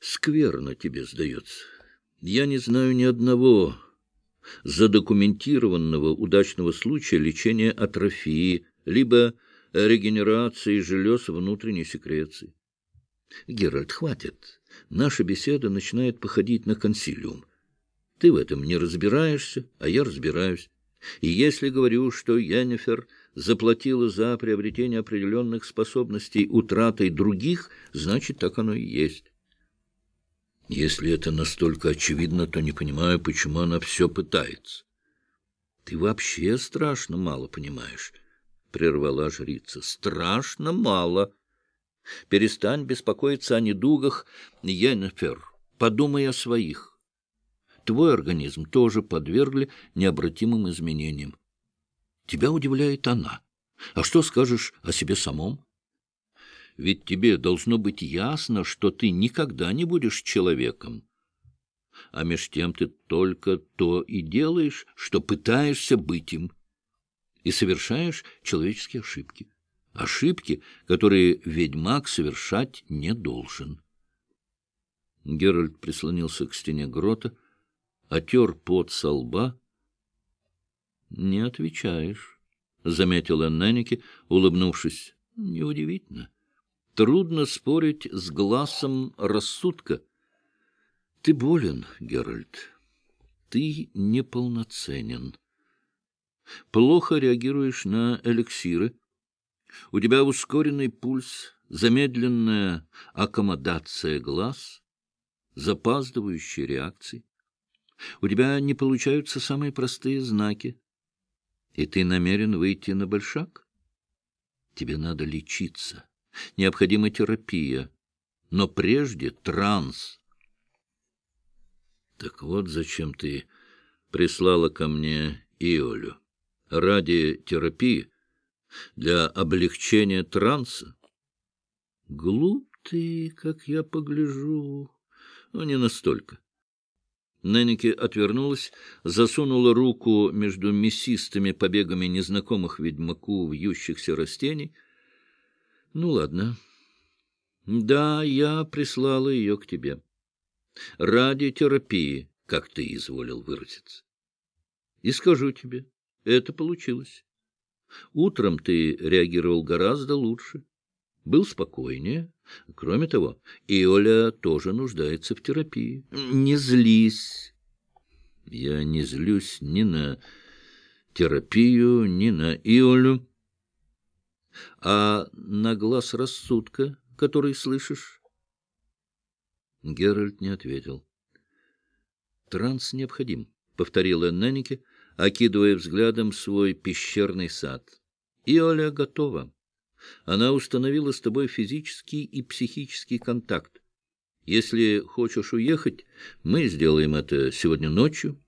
Скверно тебе сдается. Я не знаю ни одного задокументированного удачного случая лечения атрофии, либо регенерации желез внутренней секреции. Геральт, хватит. Наша беседа начинает походить на консилиум. Ты в этом не разбираешься, а я разбираюсь. И если говорю, что Йеннифер заплатила за приобретение определенных способностей утратой других, значит, так оно и есть. Если это настолько очевидно, то не понимаю, почему она все пытается. — Ты вообще страшно мало понимаешь, — прервала жрица. — Страшно мало. Перестань беспокоиться о недугах, Йеннефер. Подумай о своих. Твой организм тоже подвергли необратимым изменениям. Тебя удивляет она. А что скажешь о себе самом? Ведь тебе должно быть ясно, что ты никогда не будешь человеком. А меж тем ты только то и делаешь, что пытаешься быть им. И совершаешь человеческие ошибки. Ошибки, которые ведьмак совершать не должен. Геральт прислонился к стене грота, отер пот со лба. — Не отвечаешь, — заметила Неннике, улыбнувшись. — Неудивительно. — Трудно спорить с глазом рассудка. Ты болен, Геральт. Ты неполноценен. Плохо реагируешь на эликсиры. У тебя ускоренный пульс, замедленная аккомодация глаз, запаздывающие реакции. У тебя не получаются самые простые знаки. И ты намерен выйти на большак? Тебе надо лечиться необходима терапия, но прежде транс. Так вот зачем ты прислала ко мне Иолю. Ради терапии, для облегчения транса. Глуп ты, как я погляжу, но не настолько. Неннике отвернулась, засунула руку между мясистыми побегами незнакомых ведьмаку вьющихся растений — ну, ладно. Да, я прислала ее к тебе. Ради терапии, как ты изволил выразиться. И скажу тебе, это получилось. Утром ты реагировал гораздо лучше, был спокойнее. Кроме того, и Оля тоже нуждается в терапии. Не злись. Я не злюсь ни на терапию, ни на Иолю. А на глаз рассудка, который слышишь? Геральт не ответил. Транс необходим, — повторила Неннике, окидывая взглядом свой пещерный сад. И Оля готова. Она установила с тобой физический и психический контакт. Если хочешь уехать, мы сделаем это сегодня ночью.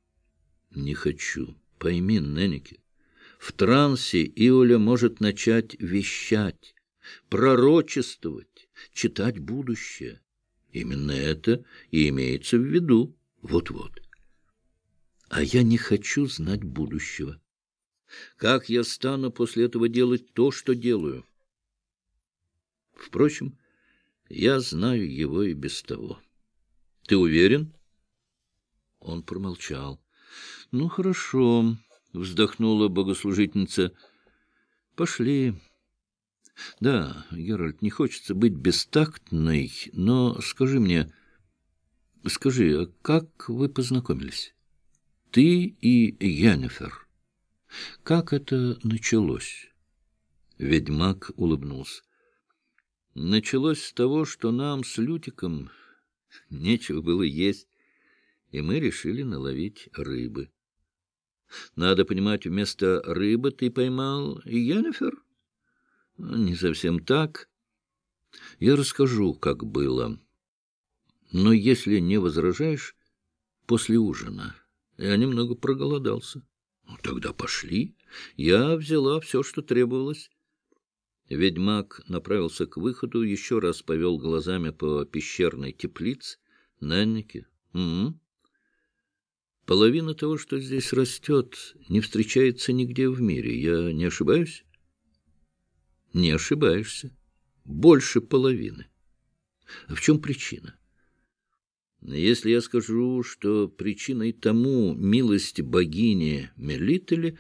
Не хочу. Пойми, Неннике, в трансе Иоля может начать вещать, пророчествовать, читать будущее. Именно это и имеется в виду. Вот-вот. А я не хочу знать будущего. Как я стану после этого делать то, что делаю? Впрочем, я знаю его и без того. Ты уверен? Он промолчал. Ну, хорошо. — вздохнула богослужительница. — Пошли. Да, Геральт, не хочется быть бестактной, но скажи мне... Скажи, а как вы познакомились? Ты и Янифер. Как это началось? Ведьмак улыбнулся. Началось с того, что нам с Лютиком нечего было есть, и мы решили наловить рыбы. Надо понимать, вместо рыбы ты поймал Йеннифер? Не совсем так. Я расскажу, как было. Но если не возражаешь, после ужина. Я немного проголодался. Ну, тогда пошли. Я взяла все, что требовалось. Ведьмак направился к выходу, еще раз повел глазами по пещерной теплице. Нанники. Угу. Половина того, что здесь растет, не встречается нигде в мире. Я не ошибаюсь? Не ошибаешься. Больше половины. А в чем причина? Если я скажу, что причиной тому милость богини Мелители,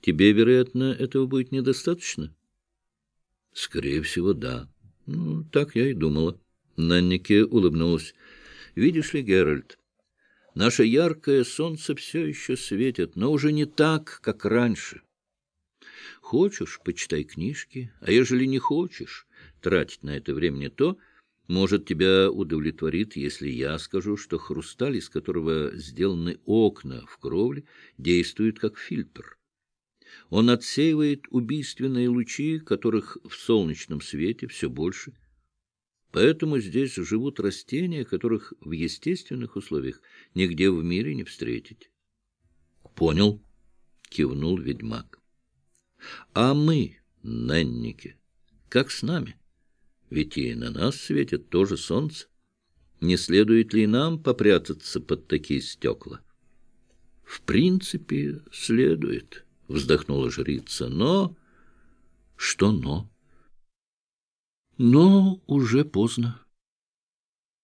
тебе, вероятно, этого будет недостаточно? Скорее всего, да. Ну, так я и думала. Наннике улыбнулась. Видишь ли, Геральт, наше яркое солнце все еще светит, но уже не так, как раньше. Хочешь, почитай книжки, а ежели не хочешь тратить на это время не то, может, тебя удовлетворит, если я скажу, что хрусталь, из которого сделаны окна в кровле, действует как фильтр. Он отсеивает убийственные лучи, которых в солнечном свете все больше. Поэтому здесь живут растения, которых в естественных условиях нигде в мире не встретить. — Понял, — кивнул ведьмак. — А мы, ненники, как с нами? — ведь и на нас светит тоже солнце. Не следует ли нам попрятаться под такие стекла? — В принципе, следует, — вздохнула жрица. — Но... Что но? Но уже поздно.